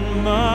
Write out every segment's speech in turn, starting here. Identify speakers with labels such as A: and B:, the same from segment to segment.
A: my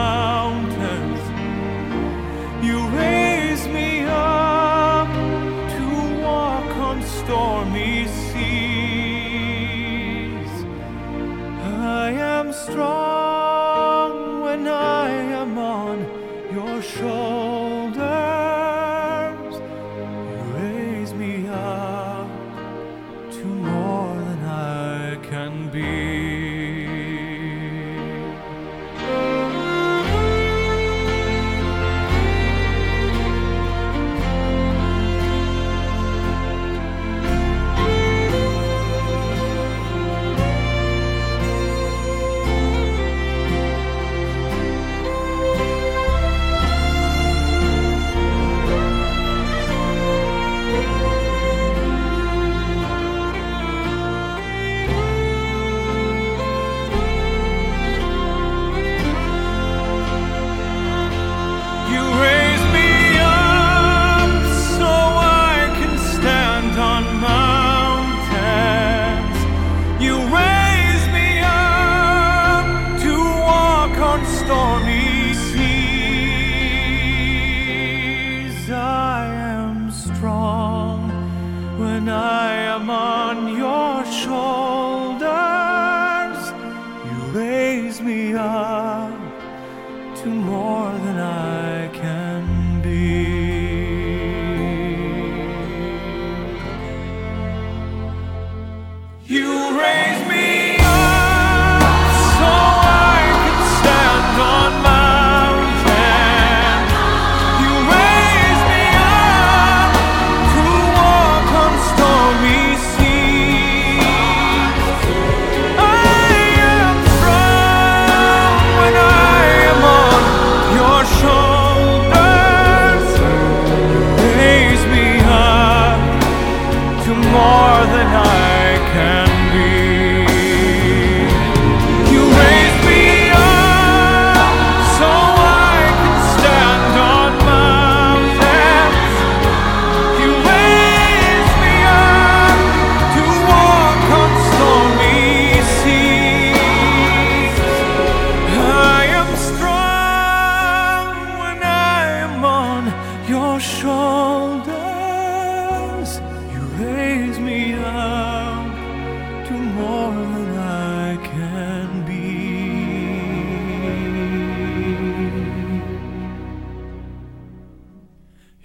A: me up tomorrow.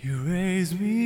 A: You raise me